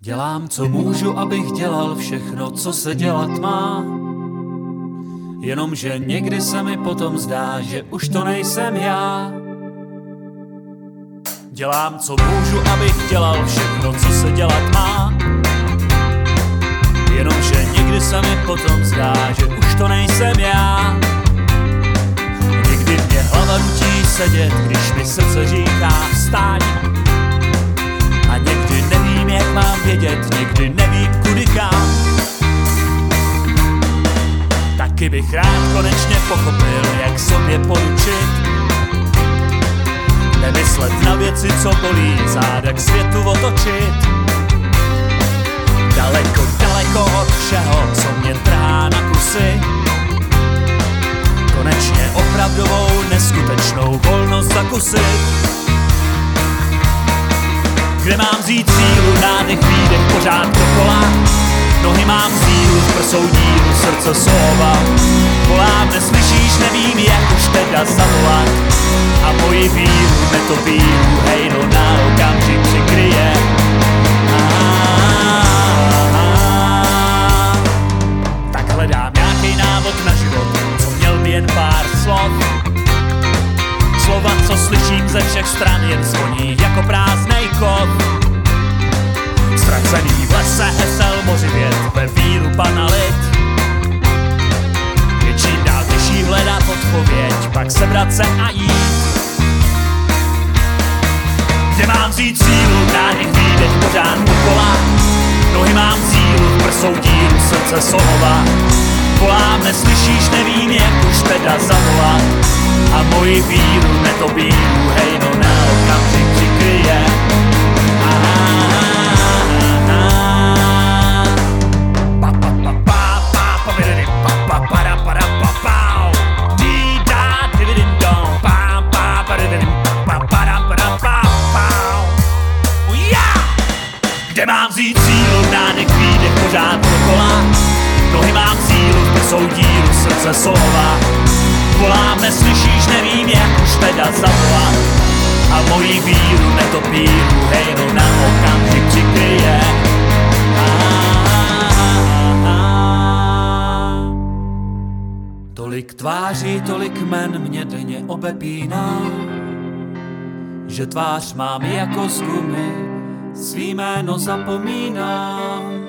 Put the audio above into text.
Dělám, co můžu, abych dělal všechno, co se dělat má. Jenomže někdy se mi potom zdá, že už to nejsem já. Dělám, co můžu, abych dělal všechno, co se dělat má. Jenomže někdy se mi potom zdá, že už to nejsem já. Taky bych rád konečně pochopil, jak sobě poručit. Nemyslet na věci, co bolí, záda k světu otočit. Daleko, daleko od všeho, co mě trhá na kusy. Konečně opravdovou, neskutečnou volnost zakusit. Kde mám vzít sílu, nádech, výdech, pořád dokola. Nohy mám sílu, v prsou díru, srdce slova. Volám, neslyšíš, nevím, jak už teda zavolat. A moji víru netopíru, hej, no na okamžik přikryje. Tak hledám nějaký návod na život, co měl by jen pár slov. Slova, co slyším ze všech stran, jen zvoní jako prázdnej kov. Ztracený v lese hesel moři věd, ve víru pana lid. Je čím dál těžší hledat odpověď, pak se a jít. Kde mám vzít sílu, nádech, výdech, pořád dokola. Nohy mám sílu, prsou díru, srdce slova. Volám, neslyšíš, nevím, jak už teda zavolat. A moji víru netopíru, pořád dokola. Nohy mám sílu, v prsou díru, srdce slova. Volám, neslyšíš, nevím, jak už teda zavolat. A moji víru netopíru, hej, no na okamžik přikryje. Tolik tváří, tolik men mě denně obepíná, že tvář mám jako z gumy, svý jméno zapomínám.